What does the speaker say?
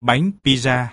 Bánh pizza.